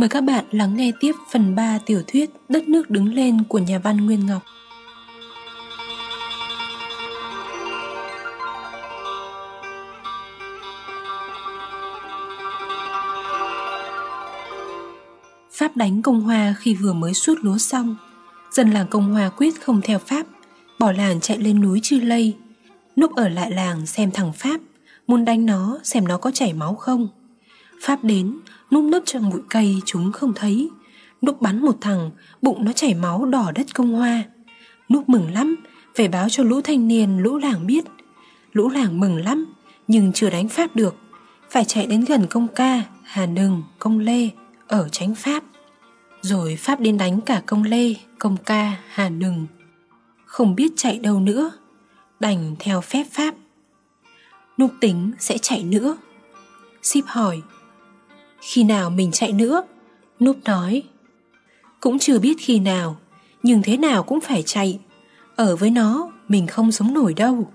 Mời các bạn lắng nghe tiếp phần 3 tiểu thuyết Đất nước đứng lên của nhà văn Nguyên Ngọc. Pháp đánh Công Hoa khi vừa mới suốt lúa xong. Dân làng Công Hoa quyết không theo Pháp, bỏ làng chạy lên núi Chư Lây. Núp ở lại làng xem thằng Pháp, muốn đánh nó xem nó có chảy máu không. Pháp đến, núp nấp trong bụi cây chúng không thấy. Núp bắn một thằng, bụng nó chảy máu đỏ đất công hoa. Núp mừng lắm, về báo cho lũ thanh niên, lũ làng biết. Lũ làng mừng lắm, nhưng chưa đánh Pháp được. Phải chạy đến gần công ca, Hà Nừng, công Lê, ở tránh Pháp. Rồi Pháp đến đánh cả công Lê, công ca, Hà Nừng. Không biết chạy đâu nữa, đành theo phép Pháp. Núp tính sẽ chạy nữa. Ship hỏi, khi nào mình chạy nữa? Núp nói, cũng chưa biết khi nào, nhưng thế nào cũng phải chạy. Ở với nó, mình không sống nổi đâu.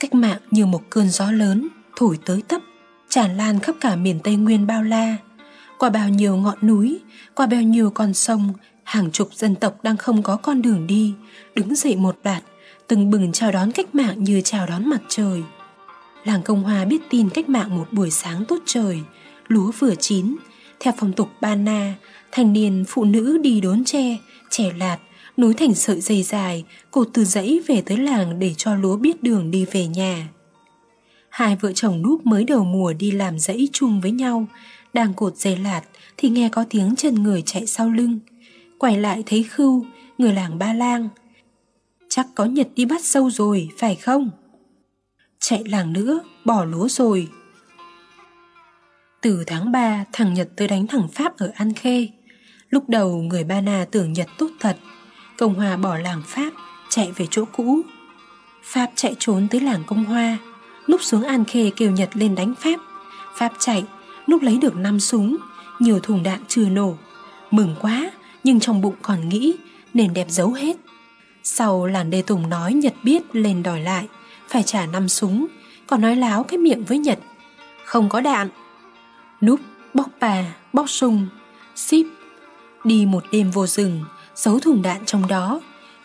Cách mạng như một cơn gió lớn, thổi tới tấp, tràn lan khắp cả miền Tây Nguyên bao la. Qua bao nhiêu ngọn núi, qua bao nhiêu con sông, hàng chục dân tộc đang không có con đường đi, đứng dậy một loạt, từng bừng chào đón cách mạng như chào đón mặt trời. Làng Công Hòa biết tin cách mạng một buổi sáng tốt trời, lúa vừa chín. Theo phong tục Ba Na, thanh niên phụ nữ đi đốn tre, trẻ lạt, nối thành sợi dây dài, cột từ dãy về tới làng để cho lúa biết đường đi về nhà. Hai vợ chồng núp mới đầu mùa đi làm dãy chung với nhau, đang cột dây lạt thì nghe có tiếng chân người chạy sau lưng. Quay lại thấy Khưu, người làng Ba Lang. Chắc có Nhật đi bắt sâu rồi, phải không? Chạy làng nữa, bỏ lúa rồi. Từ tháng 3, thằng Nhật tới đánh thằng Pháp ở An Khê. Lúc đầu người Ba Na tưởng Nhật tốt thật. Công Hoa bỏ làng Pháp, chạy về chỗ cũ. Pháp chạy trốn tới làng Công Hoa. lúc xuống An Khê kêu Nhật lên đánh Pháp. Pháp chạy, lúc lấy được 5 súng, nhiều thùng đạn chưa nổ. Mừng quá, nhưng trong bụng còn nghĩ nên đẹp giấu hết. Sau làng Đê Tùng nói Nhật biết lên đòi lại, phải trả 5 súng, còn nói láo cái miệng với Nhật. Không có đạn, núp, bóc bà, bóc sung, ship. Đi một đêm vô rừng, giấu thùng đạn trong đó,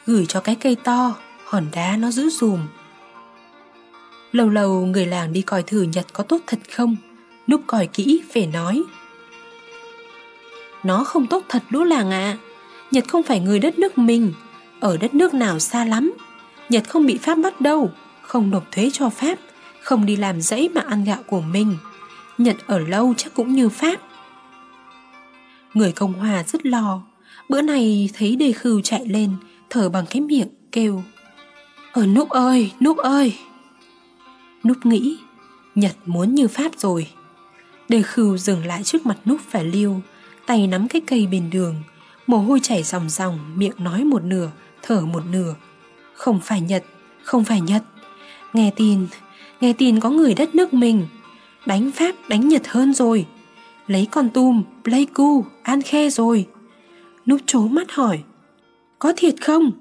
gửi cho cái cây to, hòn đá nó giữ dùm. Lâu lâu người làng đi coi thử Nhật có tốt thật không, núp coi kỹ về nói. Nó không tốt thật lũ làng ạ, à. Nhật không phải người đất nước mình, ở đất nước nào xa lắm. Nhật không bị Pháp bắt đâu, không nộp thuế cho Pháp, không đi làm dãy mà ăn gạo của mình. Nhật ở lâu chắc cũng như Pháp. Người Cộng Hòa rất lo, bữa này thấy đề khư chạy lên, thở bằng cái miệng, kêu. Ở Núp ơi, Núp ơi! Núp nghĩ, Nhật muốn như Pháp rồi. Đề khư dừng lại trước mặt Núp phải liêu, tay nắm cái cây bên đường, mồ hôi chảy ròng ròng, miệng nói một nửa, thở một nửa. Không phải Nhật, không phải Nhật. Nghe tin, nghe tin có người đất nước mình, đánh Pháp đánh Nhật hơn rồi. Lấy con tum, Pleiku, An Khe rồi. Núp trố mắt hỏi, có thiệt không?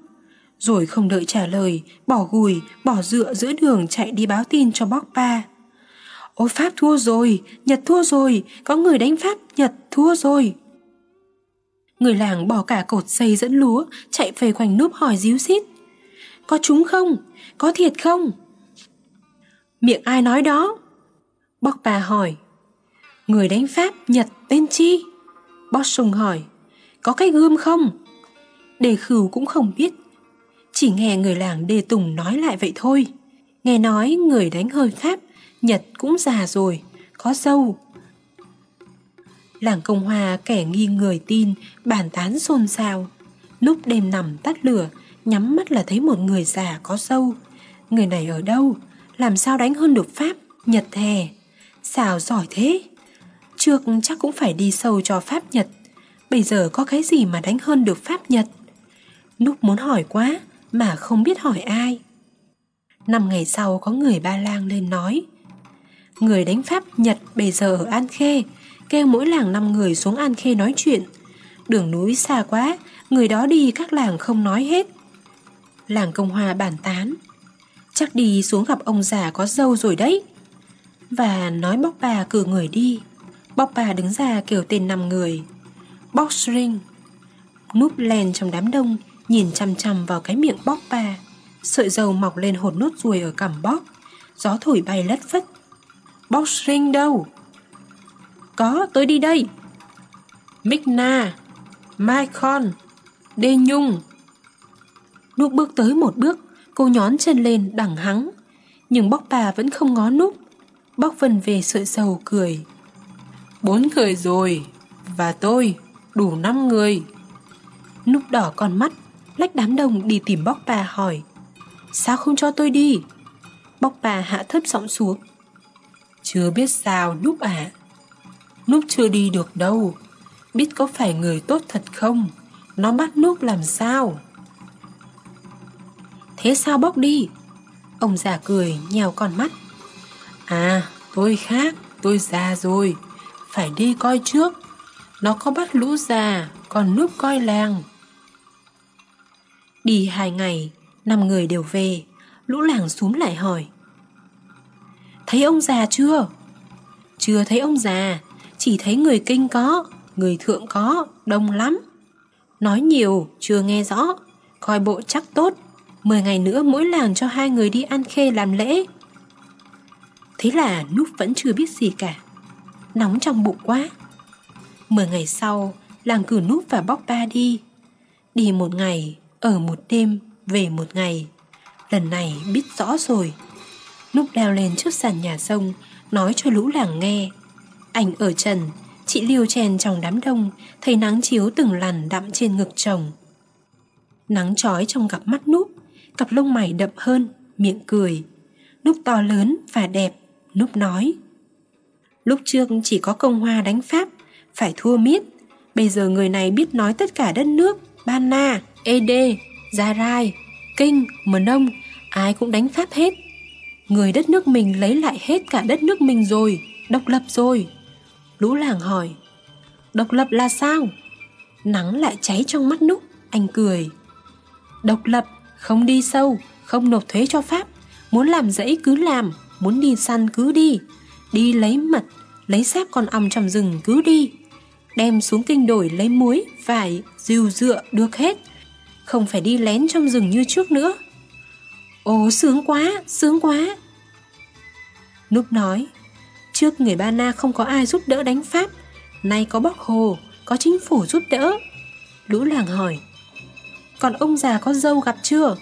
Rồi không đợi trả lời, bỏ gùi, bỏ dựa giữa đường chạy đi báo tin cho bóc ba. Ôi Pháp thua rồi, Nhật thua rồi, có người đánh Pháp, Nhật thua rồi. Người làng bỏ cả cột dây dẫn lúa, chạy về quanh núp hỏi díu xít. Có chúng không? Có thiệt không? Miệng ai nói đó? Bóc bà hỏi, Người đánh Pháp, Nhật, tên chi? Bóc sùng hỏi, Có cái gươm không? Đề khửu cũng không biết, Chỉ nghe người làng Đề Tùng nói lại vậy thôi. Nghe nói người đánh hơi Pháp, Nhật cũng già rồi, Có dâu Làng Công Hòa kẻ nghi người tin, Bàn tán xôn xao. Lúc đêm nằm tắt lửa, Nhắm mắt là thấy một người già có dâu Người này ở đâu? Làm sao đánh hơn được Pháp, Nhật hè? Sao giỏi thế? Trước chắc cũng phải đi sâu cho Pháp Nhật. Bây giờ có cái gì mà đánh hơn được Pháp Nhật? Núp muốn hỏi quá mà không biết hỏi ai. Năm ngày sau có người ba lang lên nói, Người đánh Pháp Nhật bây giờ ở An Khê, Kêu mỗi làng năm người xuống An Khê nói chuyện Đường núi xa quá, Người đó đi các làng không nói hết Làng Công Hòa bàn tán, Chắc đi xuống gặp ông già có dâu rồi đấy và nói bóc bà cử người đi. Bóc bà đứng ra kêu tên nằm người. Box ring Núp len trong đám đông Nhìn chăm chăm vào cái miệng bóc bà. Sợi dầu mọc lên hột nốt ruồi ở cằm bóc. Gió thổi bay lất phất. Box ring đâu? Có tôi đi đây. Migna Maicon, Đê Nhung. Núp bước tới một bước Cô nhón chân lên đẳng hắng. Nhưng bóc bà vẫn không ngó núp. Bóc vần về sợi dầu cười. Bốn người rồi, Và tôi, đủ năm người. Núp đỏ con mắt, Lách đám đông đi tìm bóc bà hỏi, Sao không cho tôi đi? Bóc bà hạ thấp giọng xuống, Chưa biết sao núp ạ. À? Núp chưa đi được đâu. Biết có phải người tốt thật không? Nó bắt núp làm sao? Thế sao bóc đi? Ông già cười nhèo con mắt. À tôi khác, Tôi già rồi. Phải đi coi trước. Nó có bắt lũ già, Còn núp coi làng. Đi hai ngày, Năm người đều về. Lũ làng xuống lại hỏi. Thấy ông già chưa? Chưa thấy ông già. Chỉ thấy người kinh có, Người thượng có, Đông lắm. Nói nhiều, chưa nghe rõ. Coi bộ chắc tốt. Mười ngày nữa mỗi làng cho hai người đi ăn khê làm lễ. Thế là Núp vẫn chưa biết gì cả. Nóng trong bụng quá. Mười ngày sau, Làng cử Núp và Bóc Ba đi. Đi một ngày, Ở một đêm, Về một ngày. Lần này biết rõ rồi. Núp leo lên trước sàn nhà sông, Nói cho lũ làng nghe. Anh ở trần, Chị liêu chèn trong đám đông, Thấy nắng chiếu từng lằn đậm trên ngực chồng. Nắng trói trong cặp mắt núp, Cặp lông mày đậm hơn, Miệng cười. Núp to lớn và đẹp Núp nói. Lúc trước chỉ có công hoa đánh Pháp Phải thua miết. Bây giờ người này biết nói tất cả đất nước Ban Na, ed Gia Rai Kinh, Mờ Nông Ai cũng đánh Pháp hết. Người đất nước mình lấy lại hết cả đất nước mình rồi Độc lập rồi. Lũ làng hỏi Độc lập là sao? Nắng lại cháy trong mắt núc Anh cười. Độc lập, không đi sâu Không nộp thuế cho Pháp Muốn làm dãy cứ làm. Muốn đi săn cứ đi. Đi lấy mật, lấy xác con ong trong rừng cứ đi. Đem xuống kinh đổi lấy muối, vải, rìu dựa được hết. Không phải đi lén trong rừng như trước nữa. Ồ sướng quá, sướng quá. Núp nói Trước người Ba Na không có ai giúp đỡ đánh Pháp. Nay có bóc Hồ Có chính phủ giúp đỡ. Lũ làng hỏi Còn ông già có dâu gặp chưa?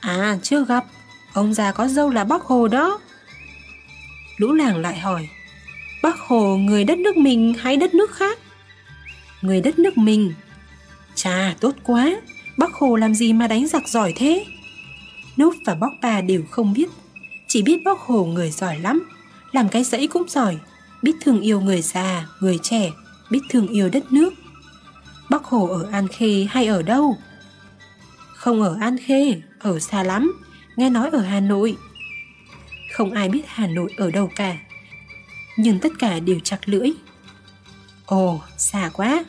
À chưa gặp. Ông già có dâu là Bắc Hồ đó. Lũ làng lại hỏi Bắc Hồ, người đất nước mình hay đất nước khác? Người đất nước mình? Chà, tốt quá. Bắc Hồ làm gì mà đánh giặc giỏi thế? Núp và Bóc Bà đều không biết. Chỉ biết Bắc Hồ người giỏi lắm, làm cái dãy cũng giỏi, biết thương yêu người già, người trẻ, biết thương yêu đất nước. Bác hồ ở an khê hay ở đâu? Không ở an khê, ở xa lắm nghe nói ở hà nội không ai biết hà nội ở đâu cả, nhưng tất cả đều chặt lưỡi ồ, xa quá,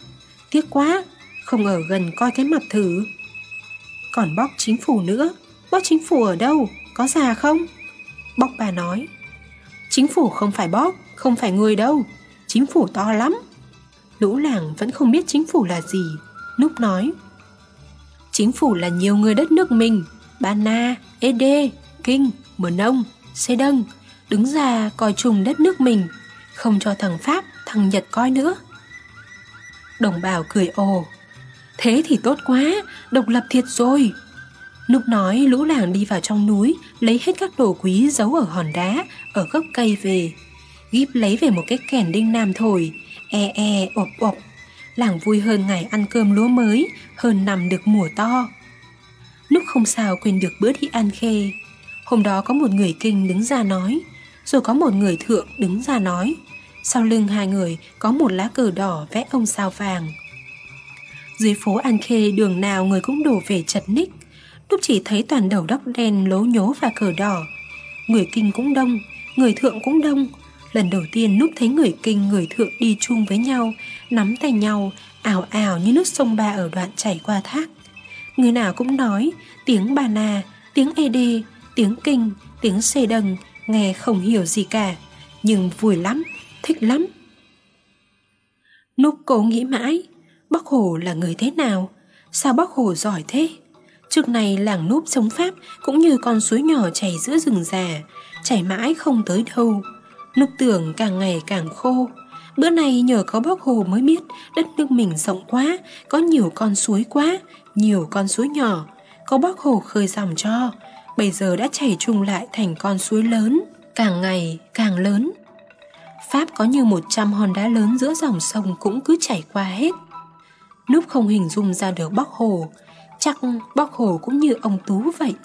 tiếc quá, không ở gần coi cái mặt thử còn bóc chính phủ nữa bóc chính phủ ở đâu, có già không bóc bà nói, Chính phủ không phải bóc không phải người đâu. Chính phủ to lắm. Lũ làng vẫn không biết chính phủ là gì. Núp nói. Chính phủ là nhiều người đất nước mình. Ba Na, Ede, Kinh, Mờ Nông, Xê Đâng. Đứng ra coi chung đất nước mình. Không cho thằng Pháp, thằng Nhật coi nữa. Đồng bào cười ồ. Thế thì tốt quá, độc lập thiệt rồi. Núp nói lũ làng đi vào trong núi Lấy hết các đồ quý giấu ở hòn đá Ở gốc cây về Gíp lấy về một cái kèn đinh nam thổi E e ộp ộp Làng vui hơn ngày ăn cơm lúa mới Hơn nằm được mùa to Núp không sao quên được bữa đi ăn khê. Hôm đó có một người kinh đứng ra nói, Rồi có một người thượng đứng ra nói. Sau lưng hai người có một lá cờ đỏ vẽ ông sao vàng. Dưới phố An Khê, đường nào người cũng đổ về chật ních. Lúc chỉ thấy toàn đầu đốc đen lố nhố và cờ đỏ. Người kinh cũng đông, Người thượng cũng đông. Lần đầu tiên lúc thấy người kinh, người thượng đi chung với nhau, Nắm tay nhau ảo ảo như nước sông Ba ở đoạn chảy qua thác. Người nào cũng nói Tiếng bà nà, tiếng ê đê Tiếng kinh, tiếng xê đần, Nghe không hiểu gì cả Nhưng vui lắm, thích lắm Núp cố nghĩ mãi, Bác Hồ là người thế nào? Sao bác Hồ giỏi thế? Trước này làng núp sống Pháp cũng như con suối nhỏ chảy giữa rừng già, chảy mãi không tới đâu. Núp tưởng càng ngày càng khô. Bữa nay nhờ có bác Hồ mới biết đất nước mình rộng quá, có nhiều con suối quá, nhiều con suối nhỏ. Có bác Hồ khơi dòng cho, bây giờ đã chảy chung lại thành con suối lớn, càng ngày càng lớn. Pháp có như một trăm hòn đá lớn giữa dòng sông cũng cứ chảy qua hết. Núp không hình dung ra được bác Hồ, chắc bác Hồ cũng như ông Tú vậy.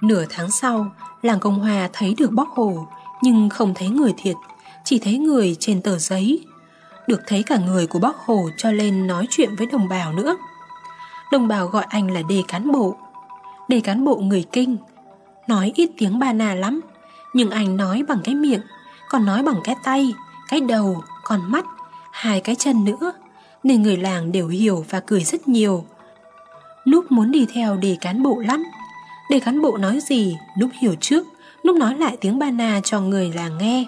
Nửa tháng sau, làng Công Hòa thấy được bác Hồ, nhưng không thấy người thiệt, chỉ thấy người trên tờ giấy. Được thấy cả người của bác Hồ cho lên nói chuyện với đồng bào nữa. Đồng bào gọi anh là đề cán bộ. Đề cán bộ người kinh, nói ít tiếng ba nà lắm, nhưng anh nói bằng cái miệng, còn nói bằng cái tay, cái đầu, còn mắt, hai cái chân nữa, nên người làng đều hiểu và cười rất nhiều. Núp muốn đi theo đề cán bộ lắm. Đề cán bộ nói gì, Núp hiểu trước, Núp nói lại tiếng ba na cho người làng nghe.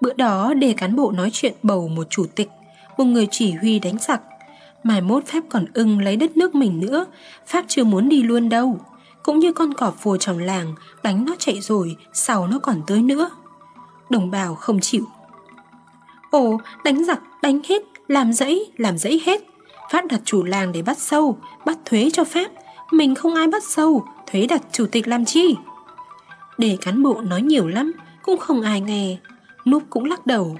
Bữa đó đề cán bộ nói chuyện bầu một chủ tịch, một người chỉ huy đánh giặc. Mai mốt Pháp còn ưng lấy đất nước mình nữa, Pháp chưa muốn đi luôn đâu. Cũng như con cọp vùa trong làng, đánh nó chạy rồi, sau nó còn tới nữa. Đồng bào không chịu. Ồ, đánh giặc, đánh hết, làm dãy, làm dãy hết. Pháp đặt chủ làng để bắt sâu, bắt thuế cho Pháp. Mình không ai bắt sâu, thuế đặt chủ tịch làm chi? Để cán bộ nói nhiều lắm, cũng không ai nghe. Núp cũng lắc đầu.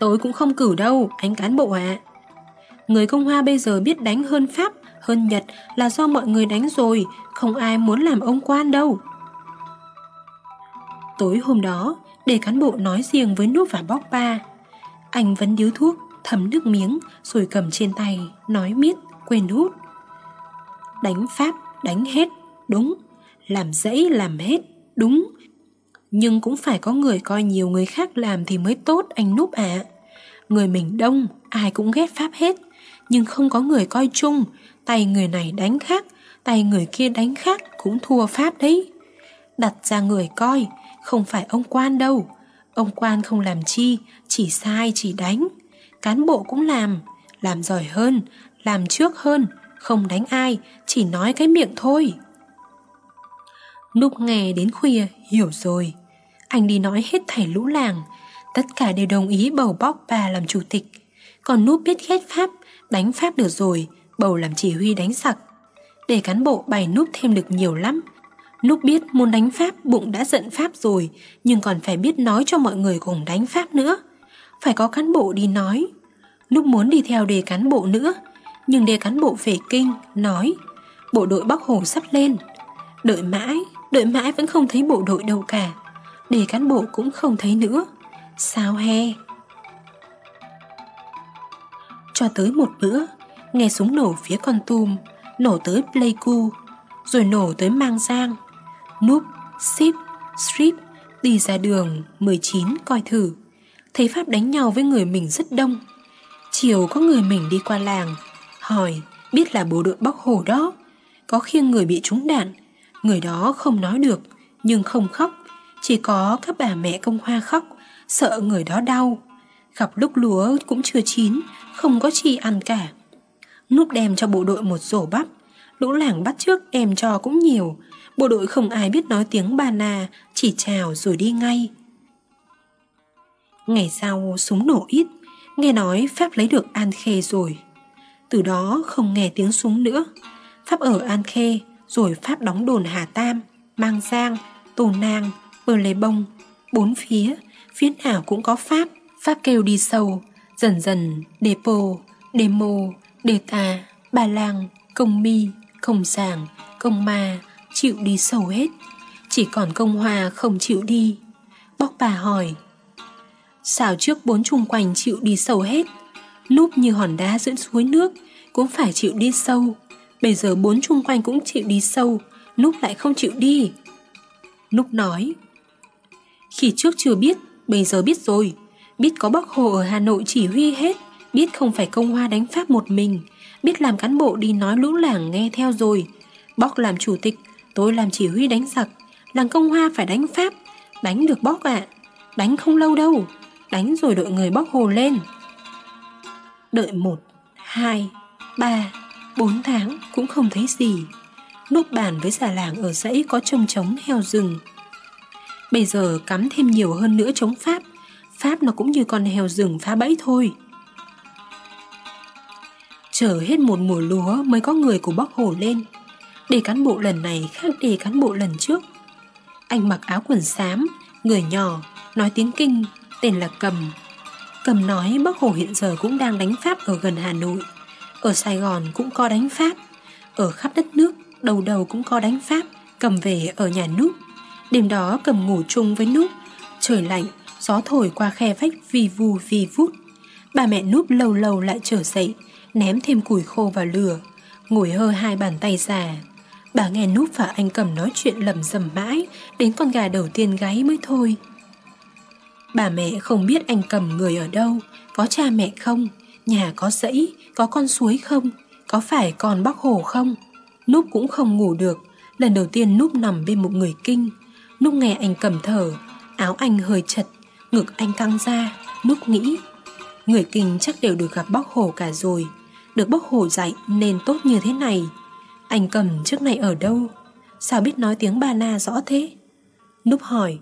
Tôi cũng không cử đâu, anh cán bộ ạ. Người Công Hoa bây giờ biết đánh hơn Pháp, hơn Nhật là do mọi người đánh rồi, không ai muốn làm ông quan đâu. Tối hôm đó, để cán bộ nói riêng với Núp và Bóc Ba. Anh vẫn điếu thuốc, thấm nước miếng rồi cầm trên tay, nói miết, quên hút. Đánh Pháp, đánh hết, đúng. Làm dãy, làm hết, đúng. Nhưng cũng phải có người coi nhiều người khác làm thì mới tốt anh Núp ạ. À. Người mình đông, ai cũng ghét Pháp hết. Nhưng không có người coi chung, tay người này đánh khác, tay người kia đánh khác cũng thua Pháp đấy. Đặt ra người coi, không phải ông quan đâu. Ông quan không làm chi, chỉ sai chỉ đánh. Cán bộ cũng làm, làm giỏi hơn, làm trước hơn, không đánh ai, chỉ nói cái miệng thôi. Núp nghe đến khuya, hiểu rồi. Anh đi nói hết thảy lũ làng, tất cả đều đồng ý bầu bóc bà làm chủ tịch. Còn Núp biết ghét Pháp, đánh Pháp được rồi, bầu làm chỉ huy đánh sặc. Để cán bộ bày Núp thêm được nhiều lắm, Lúc biết muốn đánh Pháp bụng đã giận Pháp rồi Nhưng còn phải biết nói cho mọi người cùng đánh Pháp nữa. Phải có cán bộ đi nói. Lúc muốn đi theo đề cán bộ nữa Nhưng đề cán bộ về kinh Nói Bộ đội Bắc Hồ sắp lên. Đợi mãi, đợi mãi vẫn không thấy bộ đội đâu cả. Đề cán bộ cũng không thấy nữa. Sao he? Cho tới một bữa Nghe súng nổ phía con tum Nổ tới Pleiku Rồi nổ tới Mang Giang Núp, Ship, Strip đi ra đường 19 coi thử. Thấy Pháp đánh nhau với người mình rất đông. Chiều có người mình đi qua làng, hỏi biết là bộ đội bóc hồ đó. Có khiêng người bị trúng đạn, người đó không nói được, nhưng không khóc. Chỉ có các bà mẹ công hoa khóc, sợ người đó đau. Gặp lúc lúa cũng chưa chín, không có chi ăn cả. Núp đem cho bộ đội một rổ bắp, lũ làng bắt trước đem cho cũng nhiều, bộ đội không ai biết nói tiếng bà nà, chỉ chào rồi đi ngay. Ngày sau súng nổ ít, nghe nói Pháp lấy được An Khê rồi. Từ đó không nghe tiếng súng nữa. Pháp ở An Khê, rồi Pháp đóng đồn Hà Tam, Mang Giang, Tô Nang, Bờ Lê Bông. Bốn phía, phía nào cũng có Pháp. Pháp kêu đi sâu, dần dần đề Demo, Đề Tà, Bà Lang, Công Mi, Công Sàng, Công Ma, chịu đi sâu hết. Chỉ còn công hòa không chịu đi. Bóc bà hỏi Sao trước bốn chung quanh chịu đi sâu hết? Núp như hòn đá giữa suối nước Cũng phải chịu đi sâu. Bây giờ bốn chung quanh cũng chịu đi sâu Núp lại không chịu đi. Núp nói Khi trước chưa biết Bây giờ biết rồi. Biết có bác Hồ ở Hà Nội chỉ huy hết Biết không phải công hoa đánh Pháp một mình Biết làm cán bộ đi nói lũ làng nghe theo rồi Bóc làm chủ tịch Tôi làm chỉ huy đánh giặc Làng công hoa phải đánh Pháp Đánh được bóc ạ Đánh không lâu đâu đánh rồi đội người bóc hồ lên. Đợi một, hai, ba, bốn tháng cũng không thấy gì. Nốt bàn với già làng ở dãy có trông trống heo rừng. Bây giờ cắm thêm nhiều hơn nữa chống Pháp. Pháp nó cũng như con heo rừng phá bẫy thôi. Chờ hết một mùa lúa mới có người của bóc hồ lên. Để cán bộ lần này khác đề cán bộ lần trước. Anh mặc áo quần xám, người nhỏ, nói tiếng kinh, tên là Cầm. Cầm nói Bắc Hồ hiện giờ cũng đang đánh Pháp ở gần Hà Nội. Ở Sài Gòn cũng có đánh Pháp. Ở khắp đất nước, đầu đầu cũng có đánh Pháp, cầm về ở nhà núp. Đêm đó cầm ngủ chung với núp. Trời lạnh, gió thổi qua khe vách vì vù vì vút. Bà mẹ núp lâu lâu lại trở dậy, ném thêm củi khô vào lửa, ngồi hơ hai bàn tay già. Bà nghe núp và anh cầm nói chuyện lầm rầm mãi, đến con gà đầu tiên gáy mới thôi. Bà mẹ không biết anh cầm người ở đâu, có cha mẹ không, nhà có dãy, có con suối không, có phải con bác hồ không. Núp cũng không ngủ được, lần đầu tiên Núp nằm bên một người kinh. Núp nghe anh cầm thở, áo anh hơi chật, ngực anh căng ra, Núp nghĩ. Người kinh chắc đều được gặp bóc hồ cả rồi, được bóc hồ dạy nên tốt như thế này. Anh cầm trước này ở đâu? Sao biết nói tiếng ba na rõ thế? Núp hỏi.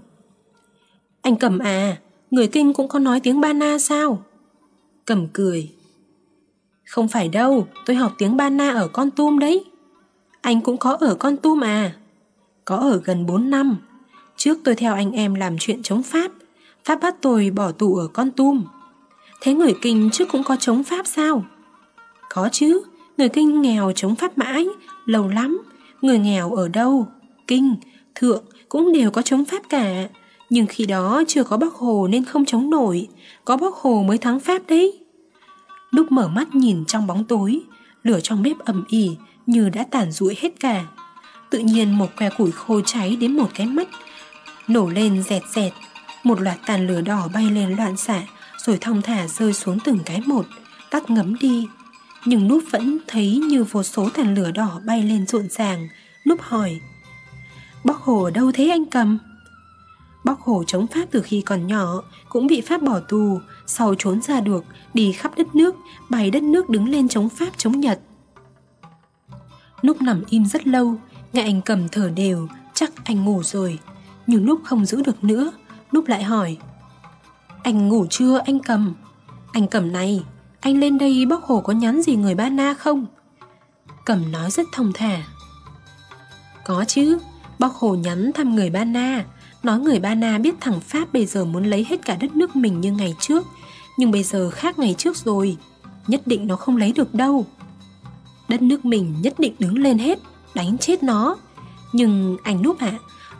Anh cầm à, người kinh cũng có nói tiếng ba na sao? Cầm cười. Không phải đâu, tôi học tiếng ba na ở con tum đấy. Anh cũng có ở con tum à? Có ở gần 4 năm. Trước tôi theo anh em làm chuyện chống Pháp. Pháp bắt tôi bỏ tù ở con tum. Thế người kinh trước cũng có chống Pháp sao? Có chứ, người kinh nghèo chống Pháp mãi, lâu lắm. Người nghèo ở đâu? Kinh, thượng cũng đều có chống Pháp cả. Nhưng khi đó chưa có bác Hồ nên không chống nổi, có bác Hồ mới thắng Pháp đấy. Lúc mở mắt nhìn trong bóng tối, lửa trong bếp ẩm ỉ như đã tàn rụi hết cả. Tự nhiên một que củi khô cháy đến một cái mắt, nổ lên dẹt dẹt, một loạt tàn lửa đỏ bay lên loạn xạ, rồi thong thả rơi xuống từng cái một, tắt ngấm đi. Nhưng núp vẫn thấy như vô số tàn lửa đỏ bay lên rộn ràng, núp hỏi. Bác Hồ ở đâu thế anh cầm? Bác Hồ chống Pháp từ khi còn nhỏ, cũng bị Pháp bỏ tù, sau trốn ra được, đi khắp đất nước, bày đất nước đứng lên chống Pháp chống Nhật. Lúc nằm im rất lâu, nghe anh cầm thở đều, chắc anh ngủ rồi. Nhưng lúc không giữ được nữa, lúc lại hỏi. Anh ngủ chưa anh cầm? Anh cầm này, anh lên đây bác Hồ có nhắn gì người Ba Na không? Cầm nói rất thông thả. Có chứ, bác Hồ nhắn thăm người Ba Na, nói người Ba Na biết thằng Pháp bây giờ muốn lấy hết cả đất nước mình như ngày trước, nhưng bây giờ khác ngày trước rồi, nhất định nó không lấy được đâu. Đất nước mình nhất định đứng lên hết, đánh chết nó. Nhưng anh Núp ạ,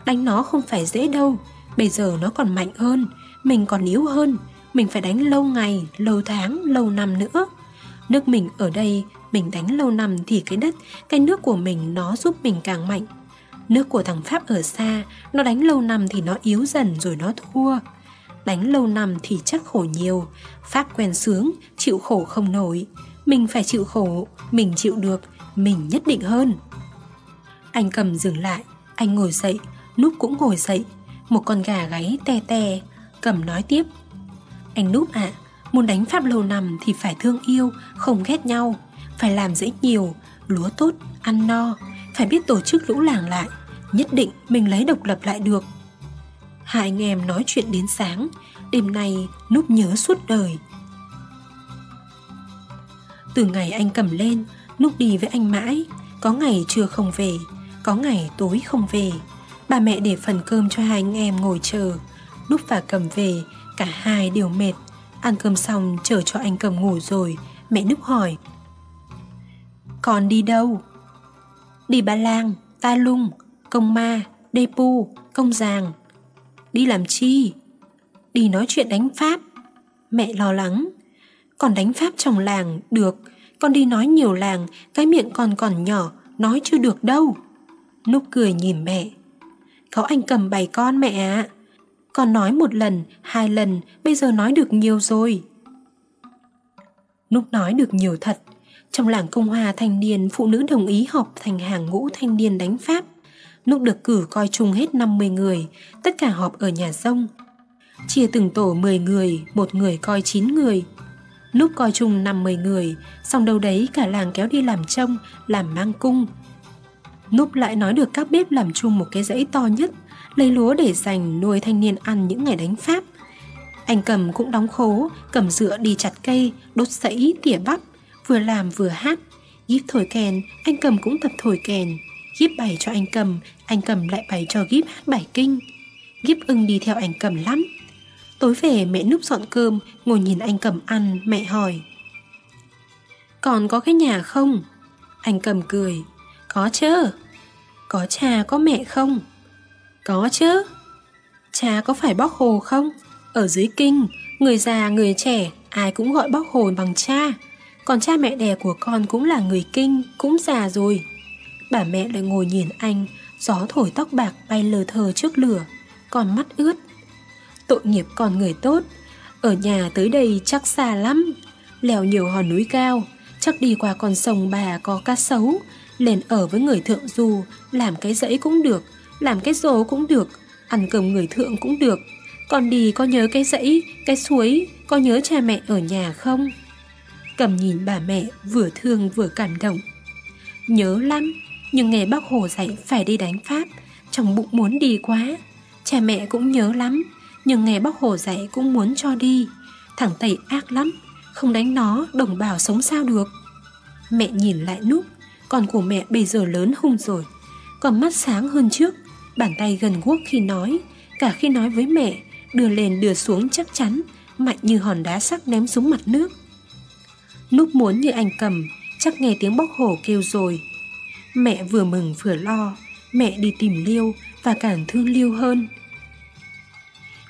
đánh nó không phải dễ đâu, bây giờ nó còn mạnh hơn, mình còn yếu hơn, mình phải đánh lâu ngày, lâu tháng, lâu năm nữa. Nước mình ở đây, mình đánh lâu năm thì cái đất, cái nước của mình nó giúp mình càng mạnh. Nước của thằng Pháp ở xa, nó đánh lâu năm thì nó yếu dần rồi nó thua. Đánh lâu năm thì chắc khổ nhiều, Pháp quen sướng, chịu khổ không nổi. Mình phải chịu khổ, mình chịu được, mình nhất định hơn. Anh cầm dừng lại, anh ngồi dậy, Núp cũng ngồi dậy. Một con gà gáy te te, cầm nói tiếp. Anh Núp ạ, à, muốn đánh Pháp lâu nằm thì phải thương yêu, không ghét nhau. Phải làm dễ nhiều, lúa tốt, ăn no. Phải biết tổ chức lũ làng lại, nhất định mình lấy độc lập lại được. Hai anh em nói chuyện đến sáng, đêm nay Núp nhớ suốt đời. Từ ngày anh cầm lên, Núp đi với anh mãi, có ngày trưa không về, có ngày tối không về. Bà mẹ để phần cơm cho hai anh em ngồi chờ. Đúc và cầm về, cả hai đều mệt. Ăn cơm xong chờ cho anh cầm ngủ rồi, mẹ Núp hỏi. Con đi đâu? Đi Ba Lang, Ta Lung, Công Ma, Đê Pu, Công Giàng. Đi làm chi? Đi nói chuyện đánh Pháp. Mẹ lo lắng. Còn đánh Pháp trong làng, được. Con đi nói nhiều làng, cái miệng con còn nhỏ, nói chưa được đâu. Núp cười nhìn mẹ. Có anh cầm bày con mẹ ạ. Con nói một lần, hai lần, bây giờ nói được nhiều rồi. Núp nói được nhiều thật. Trong làng Công Hòa thanh niên, phụ nữ đồng ý họp thành hàng ngũ thanh niên đánh Pháp. Núp được cử coi chung hết 50 người, tất cả họp ở nhà sông. Chia từng tổ 10 người, một người coi 9 người. lúc coi chung 50 người, xong đâu đấy cả làng kéo đi làm trông, làm mang cung. Núp lại nói được các bếp làm chung một cái dãy to nhất, lấy lúa để dành nuôi thanh niên ăn những ngày đánh Pháp. Anh cầm cũng đóng khố, cầm dựa đi chặt cây, đốt sẫy, tỉa bắp, vừa làm vừa hát. Gíp thổi kèn, anh cầm cũng tập thổi kèn. Gíp bày cho anh cầm, anh cầm lại bày cho Gíp hát bài kinh. Gíp ưng đi theo anh cầm lắm. Tối về mẹ núp dọn cơm, ngồi nhìn anh cầm ăn, mẹ hỏi. Còn có cái nhà không? Anh cầm cười. Có chứ. Có cha có mẹ không? Có chứ. Cha có phải bóc hồ không? Ở dưới kinh, người già người trẻ ai cũng gọi bóc hồ bằng cha. Còn cha mẹ đẻ của con cũng là người kinh, cũng già rồi. Bà mẹ lại ngồi nhìn anh, gió thổi tóc bạc bay lờ thờ trước lửa, còn mắt ướt. Tội nghiệp con người tốt, ở nhà tới đây chắc xa lắm, leo nhiều hòn núi cao, chắc đi qua con sông bà có cá sấu, lên ở với người thượng du, làm cái dãy cũng được, làm cái rổ cũng được, ăn cơm người thượng cũng được. Còn đi có nhớ cái dãy, cái suối, có nhớ cha mẹ ở nhà không? Cầm nhìn bà mẹ vừa thương vừa cảm động. Nhớ lắm, nhưng nghe bác Hồ dạy phải đi đánh Pháp, trong bụng muốn đi quá. Cha mẹ cũng nhớ lắm, nhưng nghe bác Hồ dạy cũng muốn cho đi. Thằng Tây ác lắm, không đánh nó đồng bào sống sao được. Mẹ nhìn lại núp, con của mẹ bây giờ lớn hung rồi, còn mắt sáng hơn trước, bàn tay gần guốc khi nói, cả khi nói với mẹ, đưa lên đưa xuống chắc chắn, mạnh như hòn đá sắc ném xuống mặt nước. Núp muốn như anh cầm, chắc nghe tiếng bóc hổ kêu rồi. Mẹ vừa mừng vừa lo, mẹ đi tìm Liêu và càng thương Liêu hơn.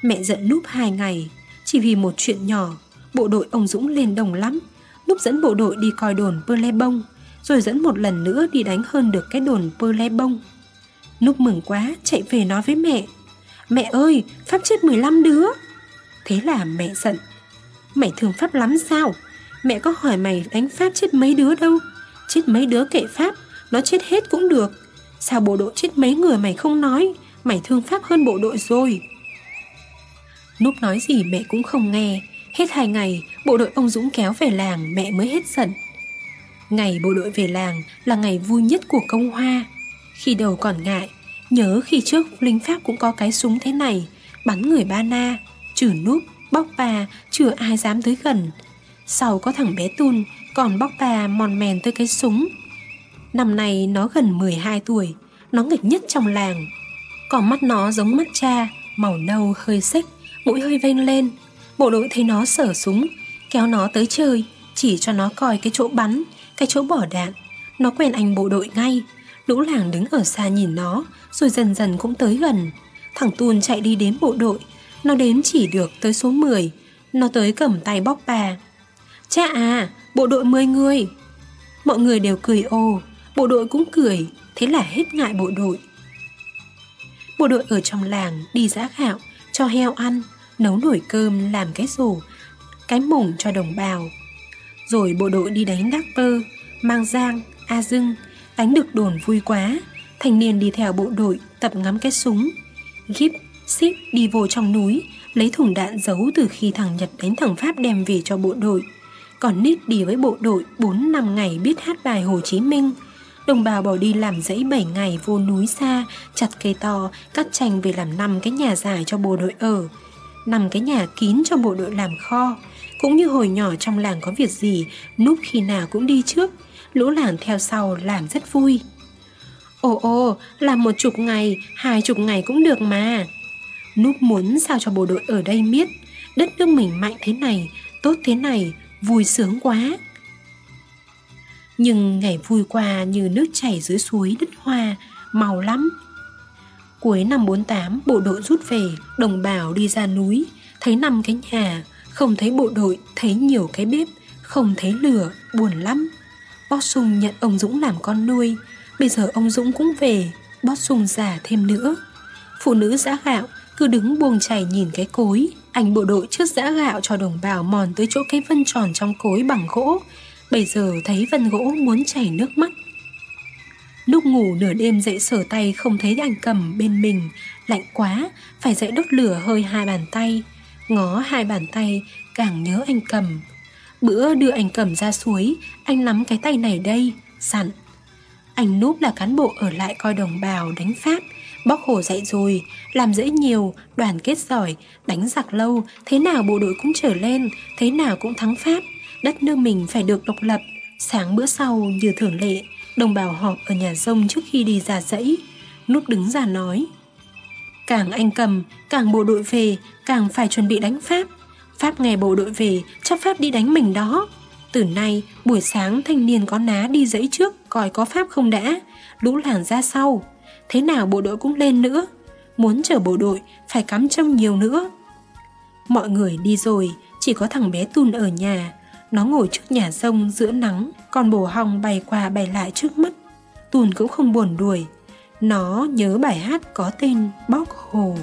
Mẹ giận Núp hai ngày, chỉ vì một chuyện nhỏ, bộ đội ông Dũng lên đồng lắm. Núp dẫn bộ đội đi coi đồn Pơ Le Bông, rồi dẫn một lần nữa đi đánh hơn được cái đồn Pơ Le Bông. Núp mừng quá, chạy về nói với mẹ. Mẹ ơi, Pháp chết 15 đứa. Thế là mẹ giận. Mày thương Pháp lắm sao? Mẹ có hỏi mày đánh Pháp chết mấy đứa đâu Chết mấy đứa kệ Pháp Nó chết hết cũng được Sao bộ đội chết mấy người mày không nói Mày thương Pháp hơn bộ đội rồi Núp nói gì mẹ cũng không nghe Hết hai ngày Bộ đội ông Dũng kéo về làng Mẹ mới hết giận Ngày bộ đội về làng Là ngày vui nhất của công hoa. Khi đầu còn ngại Nhớ khi trước lính Pháp cũng có cái súng thế này Bắn người ba na Trừ núp, bóc bà Chưa ai dám tới gần. Sau có thằng bé Tun Còn bóc bà mòn mèn tới cái súng. Năm nay nó gần 12 tuổi Nó nghịch nhất trong làng. Còn mắt nó giống mắt cha Màu nâu hơi xích Mũi hơi vênh lên. Bộ đội thấy nó sở súng Kéo nó tới chơi Chỉ cho nó coi cái chỗ bắn. Cái chỗ bỏ đạn. Nó quen anh bộ đội ngay. Lũ làng đứng ở xa nhìn nó Rồi dần dần cũng tới gần. Thằng Tun chạy đi đến bộ đội. Nó đếm chỉ được tới số 10 Nó tới cầm tay bóc bà Cha à, bộ đội 10 người. Mọi người đều cười ô, bộ đội cũng cười, thế là hết ngại bộ đội. Bộ đội ở trong làng đi giã gạo, cho heo ăn, nấu nổi cơm làm cái rổ, cái mủng cho đồng bào. Rồi bộ đội đi đánh Đắc bơ Mang Giang, A Dưng, đánh được đồn vui quá. Thanh niên đi theo bộ đội tập ngắm cái súng. Gíp, ship đi vô trong núi, lấy thùng đạn giấu từ khi thằng Nhật đánh thằng Pháp đem về cho bộ đội. Còn Nít đi với bộ đội 4 năm ngày biết hát bài Hồ Chí Minh Đồng bào bỏ đi làm dãy 7 ngày vô núi xa Chặt cây to, cắt tranh về làm năm cái nhà dài cho bộ đội ở năm cái nhà kín cho bộ đội làm kho Cũng như hồi nhỏ trong làng có việc gì Núp khi nào cũng đi trước Lũ làng theo sau làm rất vui Ồ ồ, làm một chục ngày, hai chục ngày cũng được mà Núp muốn sao cho bộ đội ở đây biết Đất nước mình mạnh thế này, tốt thế này vui sướng quá. Nhưng ngày vui qua như nước chảy dưới suối đất hoa, màu lắm. Cuối năm 48, bộ đội rút về, đồng bào đi ra núi, thấy năm cái nhà, không thấy bộ đội, thấy nhiều cái bếp, không thấy lửa, buồn lắm. Bót sùng nhận ông Dũng làm con nuôi, bây giờ ông Dũng cũng về, Bót sùng già thêm nữa. Phụ nữ giã gạo cứ đứng buông chảy nhìn cái cối, anh bộ đội trước giã gạo cho đồng bào mòn tới chỗ cái vân tròn trong cối bằng gỗ. Bây giờ thấy vân gỗ muốn chảy nước mắt. Lúc ngủ nửa đêm dậy sở tay không thấy anh cầm bên mình. Lạnh quá, phải dậy đốt lửa hơi hai bàn tay. Ngó hai bàn tay càng nhớ anh cầm. Bữa đưa anh cầm ra suối. Anh nắm cái tay này đây Sẵn Anh núp là cán bộ ở lại coi đồng bào đánh Pháp. Bóc hồ dạy rồi Làm dễ nhiều, đoàn kết giỏi Đánh giặc lâu, thế nào bộ đội cũng trở lên Thế nào cũng thắng Pháp. Đất nước mình phải được độc lập. Sáng bữa sau như thường lệ Đồng bào họp ở nhà rông trước khi đi ra dãy. Nút đứng ra nói Càng anh cầm, càng bộ đội về Càng phải chuẩn bị đánh Pháp. Pháp nghe bộ đội về chắc Pháp đi đánh mình đó. Từ nay, buổi sáng thanh niên có ná đi dãy trước, Coi có Pháp không đã. Lũ làng ra sau. Thế nào bộ đội cũng lên nữa. Muốn chở bộ đội, phải cắm trông nhiều nữa. Mọi người đi rồi, Chỉ có thằng bé Tun ở nhà. Nó ngồi trước nhà rông giữa nắng, Còn bồ hong bay qua bay lại trước mắt. Tun cũng không buồn đuổi. Nó nhớ bài hát có tên Bóc Hồ.